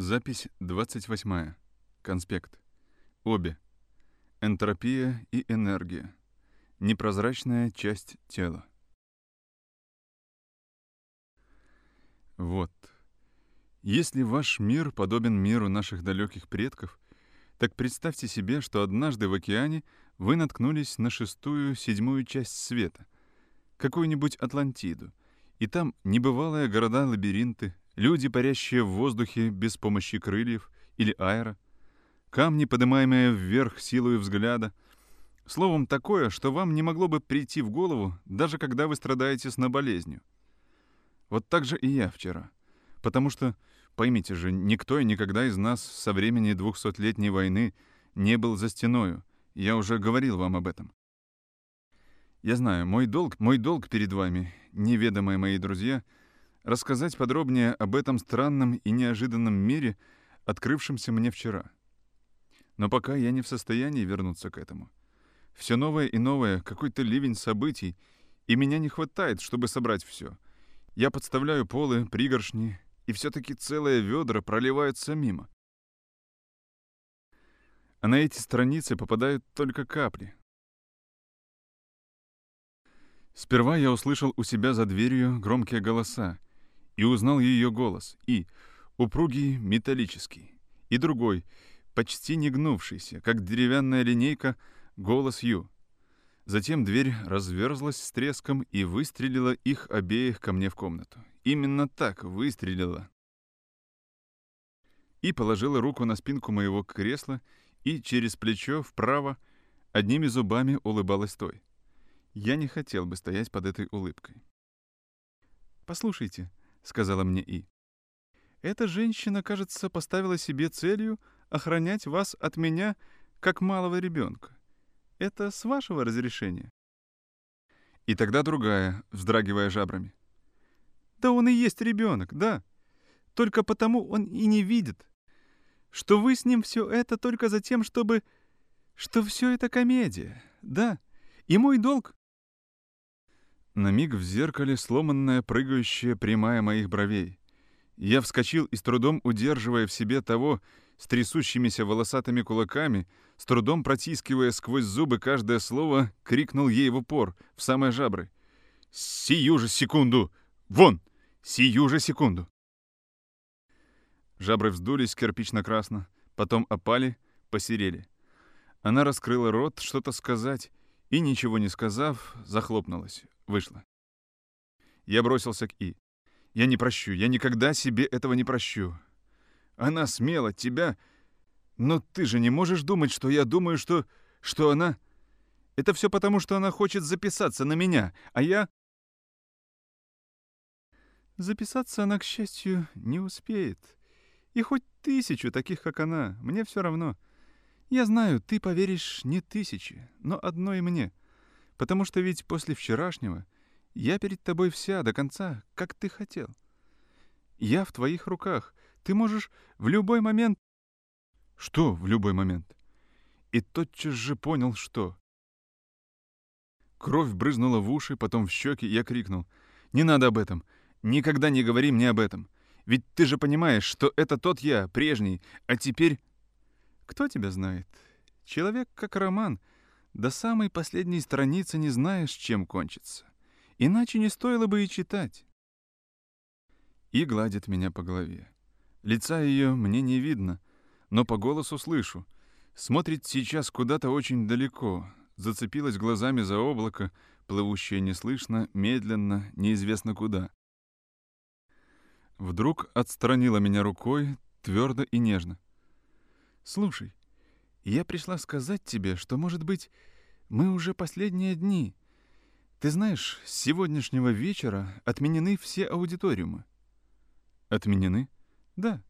Запись 28. Конспект. Обе. Энтропия и энергия. Непрозрачная часть тела. Вот. Если ваш мир подобен миру наших далеких предков, так представьте себе, что однажды в океане вы наткнулись на шестую, седьмую часть света, какую-нибудь Атлантиду, и там небывалые города-лабиринты, люди, парящие в воздухе без помощи крыльев или аэро, камни, поднимаемые вверх силой взгляда, словом, такое, что вам не могло бы прийти в голову, даже когда вы страдаете болезнью. Вот так же и я вчера. Потому что, поймите же, никто и никогда из нас со времени двухсотлетней войны не был за стеною. Я уже говорил вам об этом. Я знаю, мой долг, мой долг перед вами, неведомые мои друзья, рассказать подробнее об этом странном и неожиданном мире, открывшемся мне вчера. Но пока я не в состоянии вернуться к этому. Все новое и новое, какой-то ливень событий, и меня не хватает, чтобы собрать все. Я подставляю полы, пригоршни, и все-таки целое ведра проливаются мимо. А на эти страницы попадают только капли, Сперва я услышал у себя за дверью громкие голоса и узнал ее голос, и упругий металлический, и другой, почти не гнувшийся, как деревянная линейка, голос Ю. Затем дверь разверзлась с треском и выстрелила их обеих ко мне в комнату. Именно так выстрелила. И положила руку на спинку моего кресла и через плечо вправо одними зубами улыбалась той. Я не хотел бы стоять под этой улыбкой. «Послушайте», — сказала мне И. «Эта женщина, кажется, поставила себе целью охранять вас от меня, как малого ребенка. Это с вашего разрешения?» И тогда другая, вздрагивая жабрами. «Да он и есть ребенок, да. Только потому он и не видит, что вы с ним все это только за тем, чтобы... что все это комедия, да. И мой долг на миг в зеркале сломанная, прыгающая прямая моих бровей. Я вскочил и с трудом удерживая в себе того, с трясущимися волосатыми кулаками, с трудом протискивая сквозь зубы каждое слово, крикнул ей в упор, в самые жабры. «Сию же секунду! Вон! Сию же секунду!» Жабры вздулись кирпично-красно, потом опали, посерели. Она раскрыла рот что-то сказать и, ничего не сказав, захлопнулась, Вышла. Я бросился к И. Я не прощу, я никогда себе этого не прощу. Она смела тебя... Но ты же не можешь думать, что я думаю, что... что она... Это все потому, что она хочет записаться на меня, а я... Записаться она, к счастью, не успеет. И хоть тысячу таких, как она, мне все равно. Я знаю, ты поверишь не тысячи, но одной мне — Потому что ведь после вчерашнего я перед тобой вся до конца, как ты хотел. Я в твоих руках. Ты можешь в любой момент... Что в любой момент? И тотчас же понял, что... Кровь брызнула в уши, потом в щеки, я крикнул. «Не надо об этом! Никогда не говори мне об этом! Ведь ты же понимаешь, что это тот я, прежний, а теперь...» «Кто тебя знает? Человек как роман — до самой последней страницы не знаешь, чем кончится. Иначе не стоило бы и читать. И гладит меня по голове. Лица ее мне не видно, но по голосу слышу. Смотрит сейчас куда-то очень далеко, зацепилась глазами за облако, плывущее неслышно, медленно, неизвестно куда. Вдруг отстранила меня рукой, твердо и нежно. «Слушай, я пришла сказать тебе, что, может быть, мы уже последние дни. Ты знаешь, с сегодняшнего вечера отменены все аудиториумы». «Отменены?» «Да.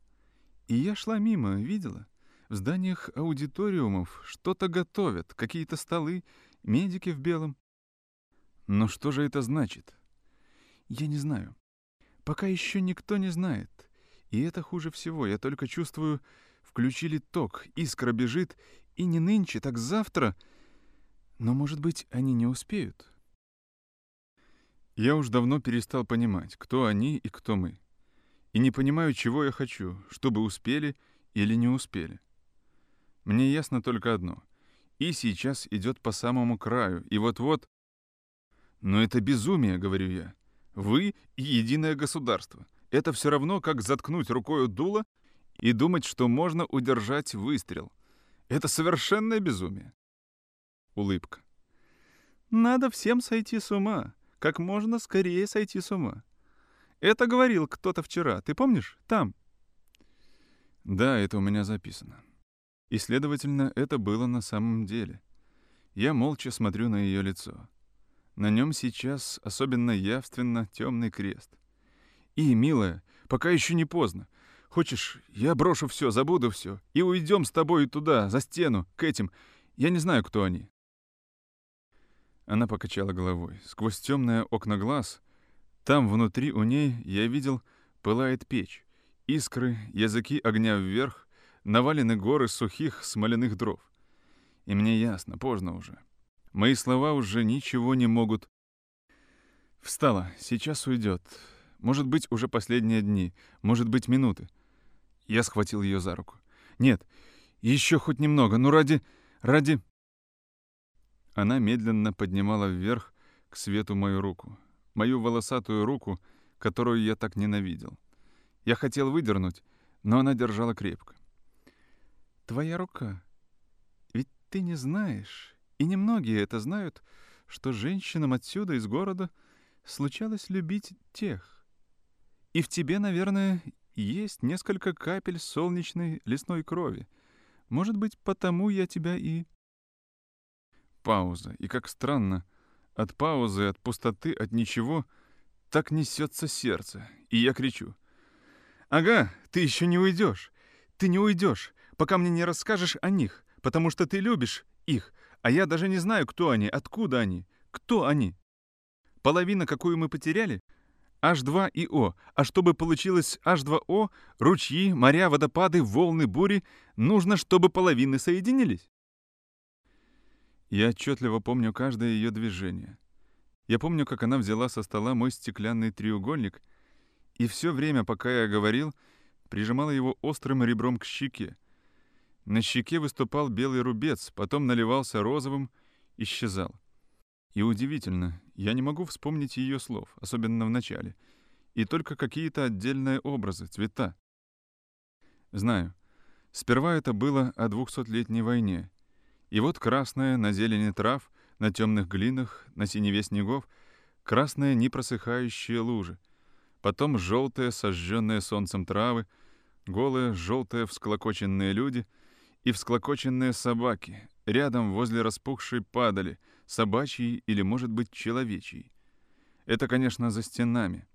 И я шла мимо, видела. В зданиях аудиториумов что-то готовят, какие-то столы, медики в белом». «Но что же это значит?» «Я не знаю. Пока еще никто не знает. И это хуже всего. Я только чувствую, Включили ток, искра бежит, и не нынче, так завтра. Но, может быть, они не успеют? Я уж давно перестал понимать, кто они и кто мы. и не понимаю, чего я хочу, чтобы успели или не успели. Мне ясно только одно. И сейчас идет по самому краю, и вот-вот... Но это безумие, говорю я. Вы и единое государство. Это все равно, как заткнуть рукой дуло и думать, что можно удержать выстрел. Это совершенное безумие. Улыбка. Надо всем сойти с ума. Как можно скорее сойти с ума. Это говорил кто-то вчера, ты помнишь? Там. Да, это у меня записано. И, следовательно, это было на самом деле. Я молча смотрю на ее лицо. На нем сейчас особенно явственно темный крест. И, милая, пока еще не поздно. Хочешь, я брошу все, забуду все, и уйдем с тобой туда, за стену, к этим. Я не знаю, кто они. Она покачала головой. Сквозь темное окна глаз, там внутри у ней, я видел, пылает печь. Искры, языки огня вверх, навалены горы сухих смоляных дров. И мне ясно, поздно уже. Мои слова уже ничего не могут. Встала, сейчас уйдет. Может быть, уже последние дни, может быть, минуты. Я схватил ее за руку. Нет, еще хоть немного, ну ради... ради... Она медленно поднимала вверх к свету мою руку. Мою волосатую руку, которую я так ненавидел. Я хотел выдернуть, но она держала крепко. «Твоя рука. Ведь ты не знаешь, и немногие это знают, что женщинам отсюда, из города, случалось любить тех. И в тебе, наверное, есть несколько капель солнечной лесной крови. Может быть, потому я тебя и Пауза. И как странно, от паузы, от пустоты, от ничего так несется сердце. И я кричу. «Ага, ты еще не уйдешь. Ты не уйдешь, пока мне не расскажешь о них, потому что ты любишь их, а я даже не знаю, кто они, откуда они, кто они. Половина, какую мы потеряли, H2 и O, а чтобы получилось H2O, ручьи, моря, водопады, волны, бури, нужно, чтобы половины соединились. Я отчетливо помню каждое ее движение. Я помню, как она взяла со стола мой стеклянный треугольник и все время, пока я говорил, прижимала его острым ребром к щеке. На щеке выступал белый рубец, потом наливался розовым, исчезал. И удивительно, я не могу вспомнить ее слов, особенно в начале, и только какие-то отдельные образы, цвета. Знаю, сперва это было о двухсотлетней войне, и вот красное на зелени трав, на темных глинах, на синеве снегов, красные непросыхающие лужи, потом желтые, сожженные солнцем травы, голые, желтые, всклокоченные люди и всклокоченные собаки, рядом возле распухшей падали, собачьей или, может быть, человечьей. Это, конечно, за стенами.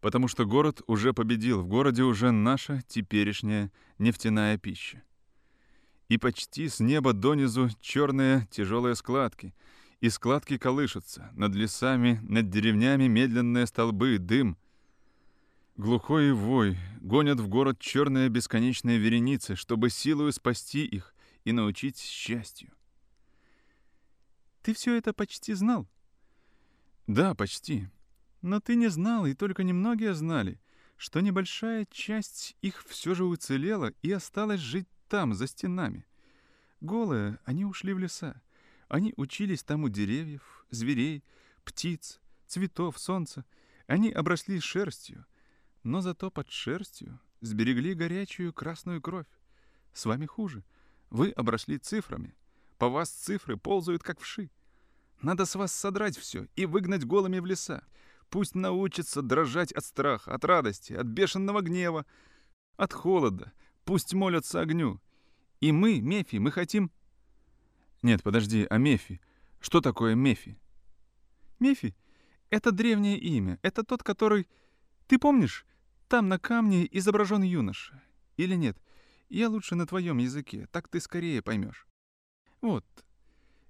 Потому что город уже победил, в городе уже наша теперешняя нефтяная пища и почти с неба донизу черные тяжелые складки. И складки колышутся. Над лесами, над деревнями медленные столбы, дым. Глухой вой гонят в город черные бесконечные вереницы, чтобы силою спасти их и научить счастью. Ты все это почти знал? Да, почти. Но ты не знал, и только немногие знали, что небольшая часть их все же уцелела и осталась жить там, за стенами. Голые, они ушли в леса. Они учились там у деревьев, зверей, птиц, цветов, солнца. Они обросли шерстью, но зато под шерстью сберегли горячую красную кровь. С вами хуже. Вы обросли цифрами. По вас цифры ползают, как вши. Надо с вас содрать все и выгнать голыми в леса. Пусть научатся дрожать от страха, от радости, от бешеного гнева, от холода, Пусть молятся огню. И мы, Мефи, мы хотим... Нет, подожди, а Мефи? Что такое Мефи? Мефи — это древнее имя. Это тот, который... Ты помнишь? Там на камне изображен юноша. Или нет? Я лучше на твоем языке, так ты скорее поймешь. Вот.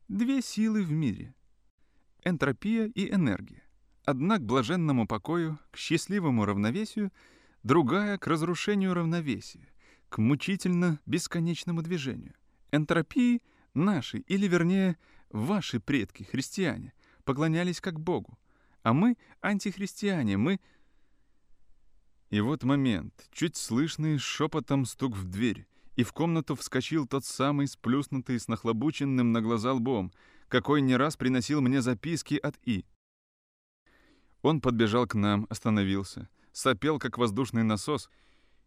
Две силы в мире. Энтропия и энергия. Одна к блаженному покою, к счастливому равновесию, другая — к разрушению равновесия к мучительно бесконечному движению. Энтропии наши, или вернее, ваши предки, христиане, поклонялись как Богу. А мы антихристиане, мы... И вот момент, чуть слышный шепотом стук в дверь, и в комнату вскочил тот самый сплюснутый с нахлобученным на глаза лбом, какой не раз приносил мне записки от И. Он подбежал к нам, остановился, сопел, как воздушный насос,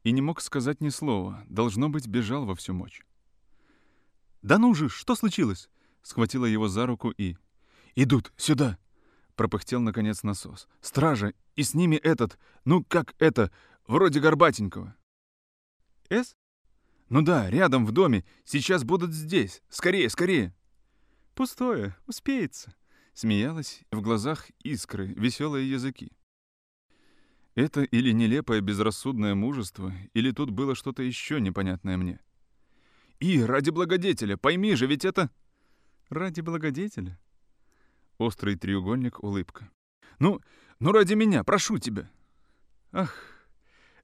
и не мог сказать ни слова, должно быть, бежал во всю мочь. «Да ну же, что случилось?» — схватила его за руку И. «Идут, сюда!» — пропыхтел, наконец, насос. «Стража, и с ними этот, ну как это, вроде Горбатенького». «С?» «Ну да, рядом в доме, сейчас будут здесь, скорее, скорее!» «Пустое, успеется!» Смеялась, в глазах искры, веселые языки. Это или нелепое безрассудное мужество, или тут было что-то еще непонятное мне. «И, ради благодетеля, пойми же, ведь это...» «Ради благодетеля?» Острый треугольник, улыбка. «Ну, ну ради меня, прошу тебя!» «Ах,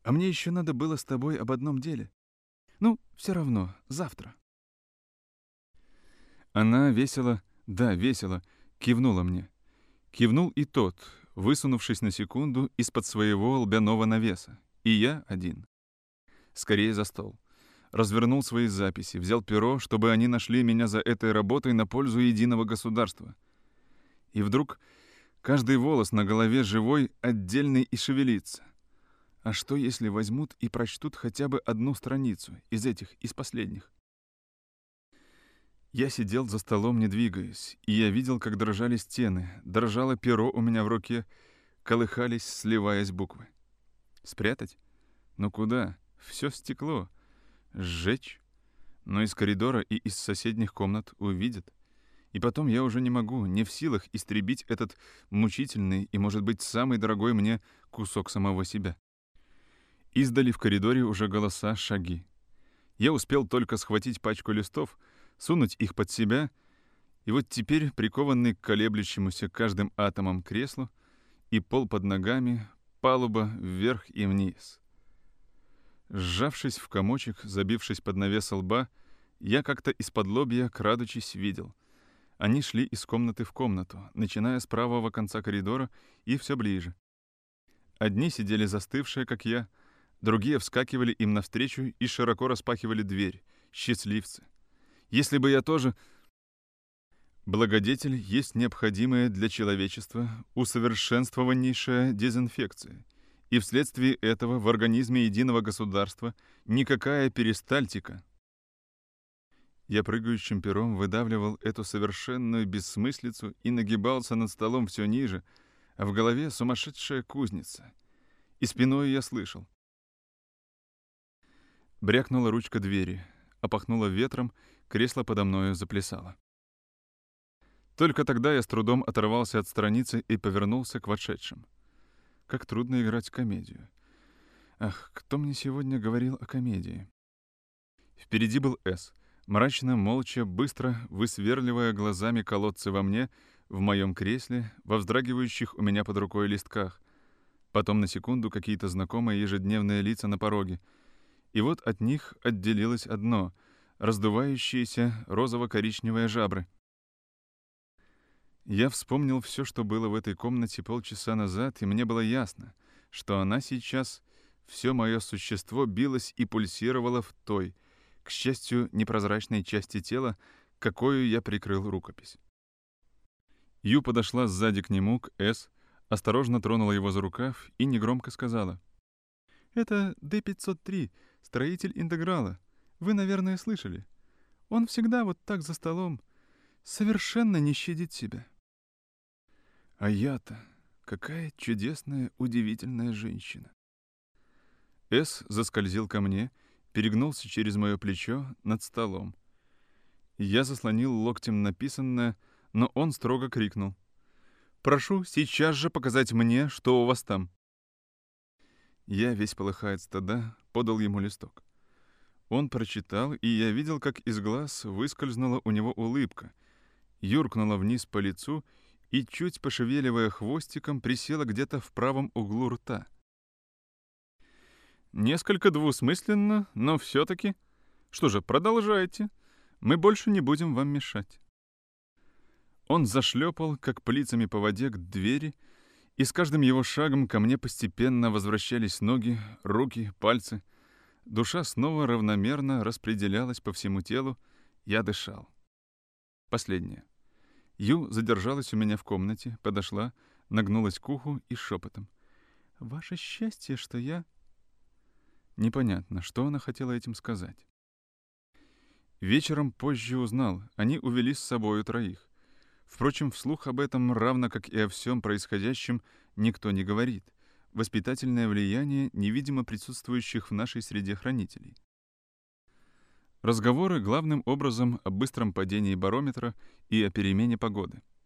а мне еще надо было с тобой об одном деле. Ну, все равно, завтра». Она весело, да, весело, кивнула мне. Кивнул и тот, высунувшись на секунду из-под своего лбяного навеса. И я один. Скорее за стол. Развернул свои записи, взял перо, чтобы они нашли меня за этой работой на пользу единого государства. И вдруг каждый волос на голове живой, отдельный и шевелится. А что, если возьмут и прочтут хотя бы одну страницу из этих, из последних? Я сидел за столом, не двигаясь, и я видел, как дрожали стены, дрожало перо у меня в руке, колыхались, сливаясь буквы. Спрятать? Ну куда? Все стекло. Сжечь? Но из коридора и из соседних комнат увидят. И потом я уже не могу, не в силах истребить этот мучительный и, может быть, самый дорогой мне кусок самого себя. Издали в коридоре уже голоса, шаги. Я успел только схватить пачку листов — сунуть их под себя, и вот теперь, прикованный к колеблющемуся каждым атомом креслу, и пол под ногами, палуба вверх и вниз. Сжавшись в комочек, забившись под навес лба, я как-то из-под лобья, крадучись, видел. Они шли из комнаты в комнату, начиная с правого конца коридора и все ближе. Одни сидели застывшие, как я, другие вскакивали им навстречу и широко распахивали дверь, счастливцы — если бы я тоже... Благодетель есть необходимая для человечества усовершенствованнейшая дезинфекция, и вследствие этого в организме единого государства никакая перистальтика. Я прыгающим пером выдавливал эту совершенную бессмыслицу и нагибался над столом все ниже, а в голове сумасшедшая кузница. И спиной я слышал. Брякнула ручка двери, опахнула ветром, Кресло подо мною заплясало. Только тогда я с трудом оторвался от страницы и повернулся к вошедшим. Как трудно играть комедию. Ах, кто мне сегодня говорил о комедии? Впереди был С, мрачно, молча, быстро высверливая глазами колодцы во мне, в моем кресле, во вздрагивающих у меня под рукой листках. Потом на секунду какие-то знакомые ежедневные лица на пороге. И вот от них отделилось одно — раздувающиеся розово-коричневые жабры. Я вспомнил все, что было в этой комнате полчаса назад, и мне было ясно, что она сейчас, все мое существо билось и пульсировало в той, к счастью, непрозрачной части тела, какую я прикрыл рукопись. Ю подошла сзади к нему, к С, осторожно тронула его за рукав и негромко сказала. «Это Д-503, строитель интеграла. Вы, наверное, слышали. Он всегда вот так за столом. Совершенно не щадит себя. А я-то какая чудесная, удивительная женщина. С заскользил ко мне, перегнулся через мое плечо над столом. Я заслонил локтем написанное, но он строго крикнул. «Прошу сейчас же показать мне, что у вас там». Я, весь полыхает стада, подал ему листок. Он прочитал, и я видел, как из глаз выскользнула у него улыбка, юркнула вниз по лицу и, чуть пошевеливая хвостиком, присела где-то в правом углу рта. Несколько двусмысленно, но все-таки. Что же, продолжайте. Мы больше не будем вам мешать. Он зашлепал, как плицами по воде, к двери, И с каждым его шагом ко мне постепенно возвращались ноги, руки, пальцы. Душа снова равномерно распределялась по всему телу. Я дышал. Последнее. Ю задержалась у меня в комнате, подошла, нагнулась к уху и шепотом. «Ваше счастье, что я...» Непонятно, что она хотела этим сказать. Вечером позже узнал, они увели с собою троих. Впрочем, вслух об этом, равно как и о всем происходящем, никто не говорит. Воспитательное влияние невидимо присутствующих в нашей среде хранителей. Разговоры главным образом о быстром падении барометра и о перемене погоды —